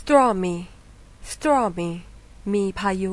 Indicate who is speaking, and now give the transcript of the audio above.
Speaker 1: stormy stormy มีพายุ